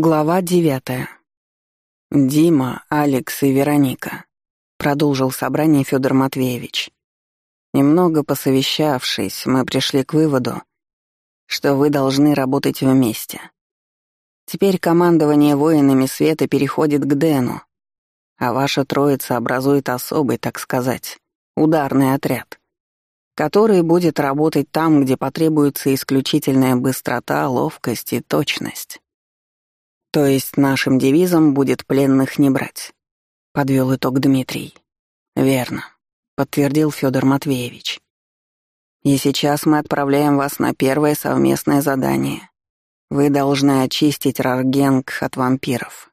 Глава девятая. «Дима, Алекс и Вероника», — продолжил собрание Федор Матвеевич. «Немного посовещавшись, мы пришли к выводу, что вы должны работать вместе. Теперь командование воинами света переходит к Дэну, а ваша троица образует особый, так сказать, ударный отряд, который будет работать там, где потребуется исключительная быстрота, ловкость и точность. То есть нашим девизом будет пленных не брать, подвел итог Дмитрий. Верно, подтвердил Федор Матвеевич. И сейчас мы отправляем вас на первое совместное задание. Вы должны очистить Раргенг от вампиров.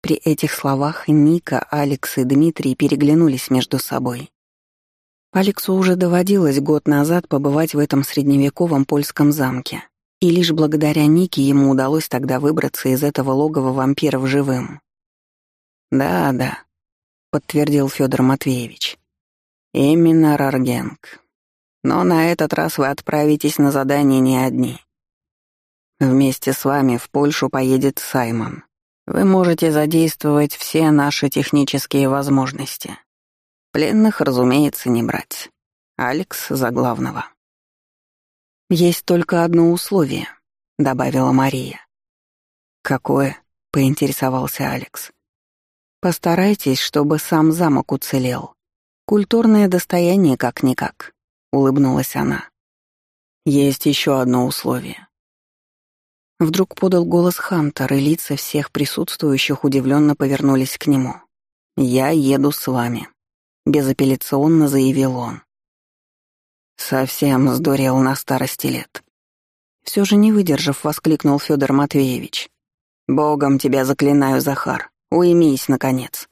При этих словах Ника, Алекс и Дмитрий переглянулись между собой. Алексу уже доводилось год назад побывать в этом средневековом польском замке. И лишь благодаря Нике ему удалось тогда выбраться из этого логова вампиров живым. «Да-да», — подтвердил Федор Матвеевич. «Именно Раргенг. Но на этот раз вы отправитесь на задание не одни. Вместе с вами в Польшу поедет Саймон. Вы можете задействовать все наши технические возможности. Пленных, разумеется, не брать. Алекс за главного». «Есть только одно условие», — добавила Мария. «Какое?» — поинтересовался Алекс. «Постарайтесь, чтобы сам замок уцелел. Культурное достояние как-никак», — улыбнулась она. «Есть еще одно условие». Вдруг подал голос Хантер, и лица всех присутствующих удивленно повернулись к нему. «Я еду с вами», — безапелляционно заявил он. Совсем сдурел на старости лет. Все же не выдержав, воскликнул Федор Матвеевич. «Богом тебя заклинаю, Захар, уймись, наконец.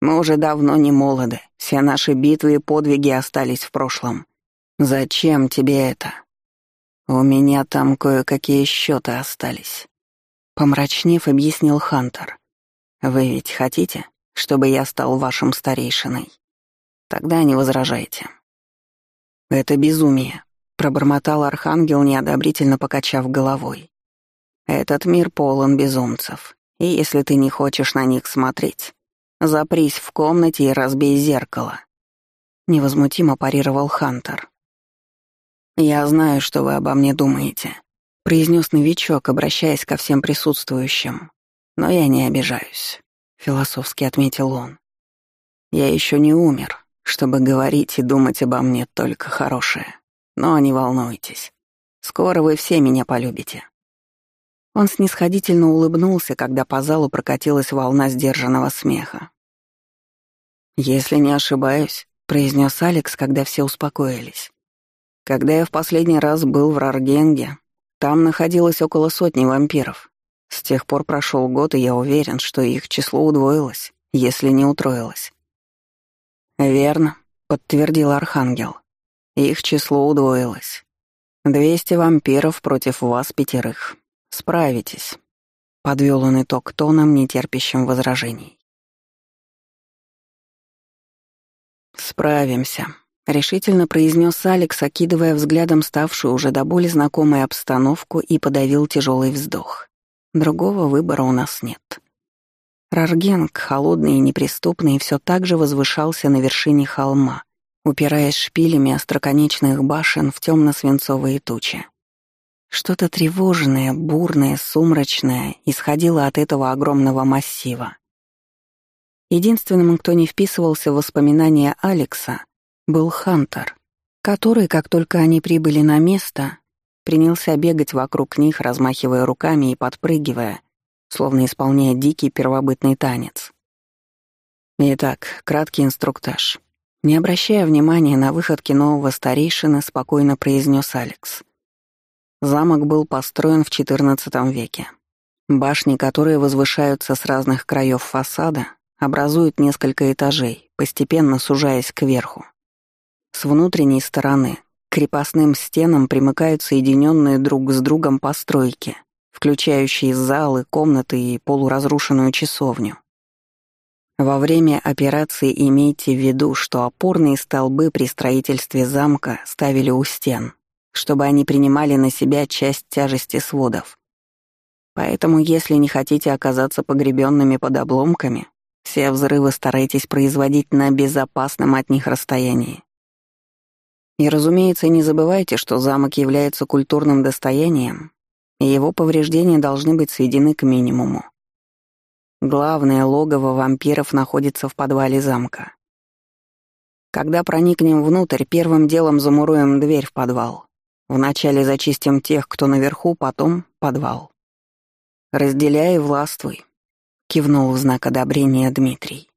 Мы уже давно не молоды, все наши битвы и подвиги остались в прошлом. Зачем тебе это? У меня там кое-какие счеты остались». Помрачнев, объяснил Хантер. «Вы ведь хотите, чтобы я стал вашим старейшиной? Тогда не возражайте. «Это безумие», — пробормотал Архангел, неодобрительно покачав головой. «Этот мир полон безумцев, и если ты не хочешь на них смотреть, запрись в комнате и разбей зеркало», — невозмутимо парировал Хантер. «Я знаю, что вы обо мне думаете», — произнес новичок, обращаясь ко всем присутствующим. «Но я не обижаюсь», — философски отметил он. «Я еще не умер, чтобы говорить и думать обо мне только хорошее. Но не волнуйтесь. Скоро вы все меня полюбите». Он снисходительно улыбнулся, когда по залу прокатилась волна сдержанного смеха. «Если не ошибаюсь», — произнес Алекс, когда все успокоились. «Когда я в последний раз был в Раргенге, там находилось около сотни вампиров. С тех пор прошел год, и я уверен, что их число удвоилось, если не утроилось. «Верно», — подтвердил Архангел. «Их число удвоилось. Двести вампиров против вас пятерых. Справитесь», — подвел он итог тоном, нетерпящим возражений. «Справимся», — решительно произнес Алекс, окидывая взглядом ставшую уже до боли знакомую обстановку и подавил тяжелый вздох. «Другого выбора у нас нет». Раргенг, холодный и неприступный, все так же возвышался на вершине холма, упираясь шпилями остроконечных башен в темно-свинцовые тучи. Что-то тревожное, бурное, сумрачное исходило от этого огромного массива. Единственным, кто не вписывался в воспоминания Алекса, был Хантер, который, как только они прибыли на место, принялся бегать вокруг них, размахивая руками и подпрыгивая, словно исполняя дикий первобытный танец. Итак, краткий инструктаж. Не обращая внимания на выходки нового старейшины, спокойно произнес Алекс. Замок был построен в XIV веке. Башни, которые возвышаются с разных краев фасада, образуют несколько этажей, постепенно сужаясь кверху. С внутренней стороны к крепостным стенам примыкают соединенные друг с другом постройки, включающие залы, комнаты и полуразрушенную часовню. Во время операции имейте в виду, что опорные столбы при строительстве замка ставили у стен, чтобы они принимали на себя часть тяжести сводов. Поэтому, если не хотите оказаться погребенными под обломками, все взрывы старайтесь производить на безопасном от них расстоянии. И, разумеется, не забывайте, что замок является культурным достоянием, и его повреждения должны быть сведены к минимуму. Главное логово вампиров находится в подвале замка. Когда проникнем внутрь, первым делом замуруем дверь в подвал. Вначале зачистим тех, кто наверху, потом — подвал. «Разделяй властвуй», — кивнул в знак одобрения Дмитрий.